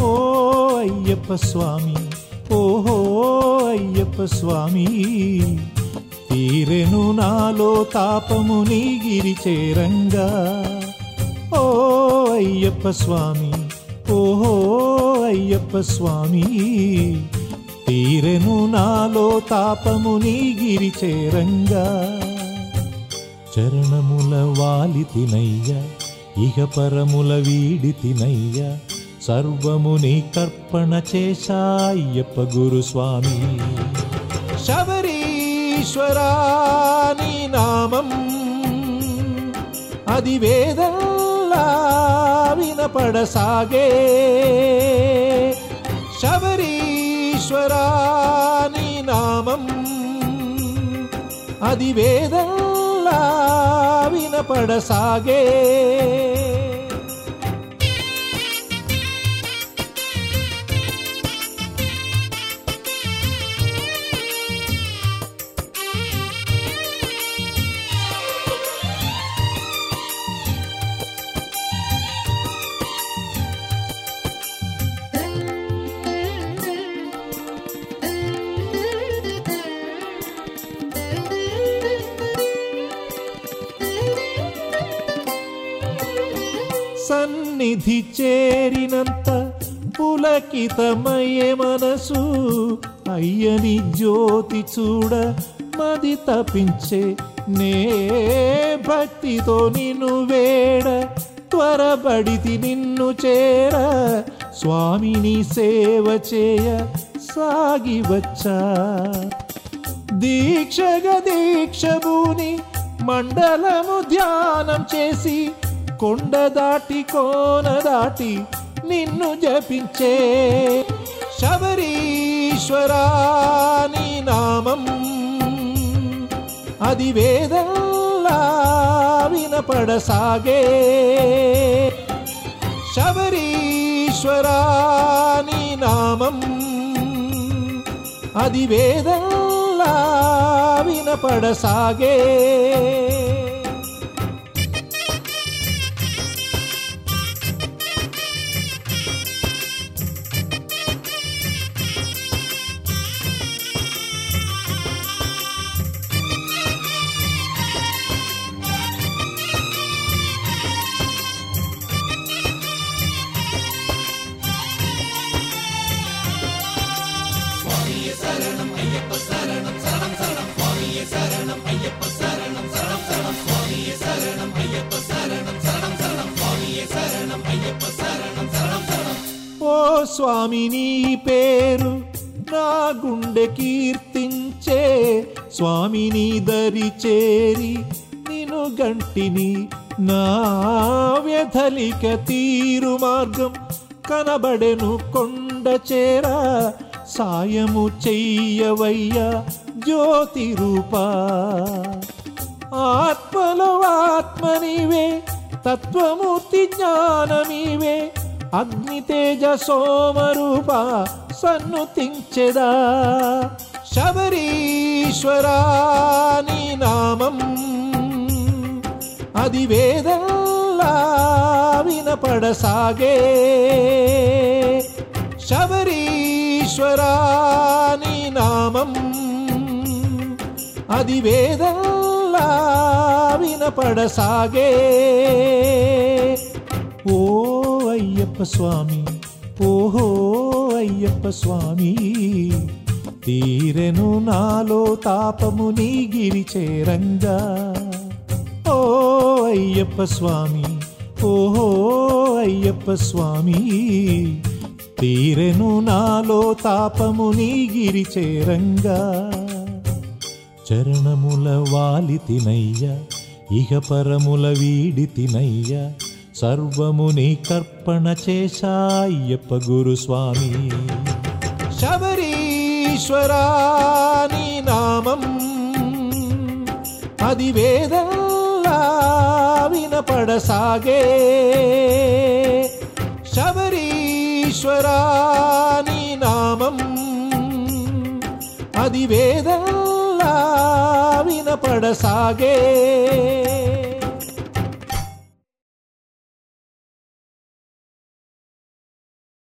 ఓ అయ్యప్ప స్వామి ఓహో అయ్యప్ప స్వామి తీరెను నాలో తాపము నీ గిరి చేరంగా ఓ అయ్యప్ప స్వామి ఓహో అయ్యప్ప స్వామి. తీరెను నాలో తాపము నీ గిరి చేరంగా. చరణముల వాలి తినయ్య ఇహ పరముల వీడి తినయ్య. సర్వము నీ కర్పణ చేశాయ్యప్ప గురుస్వామి శబరీశ్వరా నీ నామం అది వేదా వేదల్లా వినపడసాగే శబరీశ్వరా నీ నామం అది వేదల్లా వినపడసాగే సన్నిధి చేరినంత పులకితమయ్యే మనసు అయ్యని జ్యోతి చూడ మది తపించే నే భక్తితో నిన్ను వేడ త్వరబడితి నిన్ను చేర స్వామిని సేవ చేయ సాగి వచ్చా. దీక్షగ దీక్షభూని మండలము ధ్యానం చేసి కొండ దాటి కోన దాటి నిన్ను జపించే శబరీశ్వరా నీ నామం. అది వేదల్లా వినపడసాగే. శబరీశ్వరా నీ నామం. అది వేదల్లా వినపడసాగే. ఓ స్వామి నీ పేరు నా గుండె కీర్తించే స్వామి నీ దరి చేరి నిను గంటిని నా వ్యధలిక తీరు మార్గం కనబడెను కొండ చేర సాయము చెయ్యవయ్యా జ్యోతి రూపా ఆత్మలో ఆత్మనివే తత్వమూర్తి జ్ఞానమీవే అగ్ని తేజ సోమరూప సన్నుతించెదా శబరీశ్వరా నీ నామం అది వేదల్లా వినపడసాగే శబరీశ్వరా నీ నామం అది వేదల్లా వినపడసాగే. ఓ అయ్యప్ప స్వామి ఓహో అయ్యప్ప స్వామి తీరెను నాలో తాపము నీ గిరి చేరంగా ఓ అయ్యప్ప స్వామి ఓహో అయ్యప్ప స్వామి తీరెను నాలో తాపము నీ గిరి చేరంగా చరణముల వాలి వాలితినయ్య ఇహ పరముల వీడితినయ్య సర్వముని కర్పణ చేశాయ్యప్ప గురుస్వామి. శబరీశ్వరా నీ నామం అది వేద వినపడసాగే. శబరీశ్వరా నీ నామం అది వేదల్లా ಎಲ್ಲಾ ವಿನಪಡಸಾಗೇ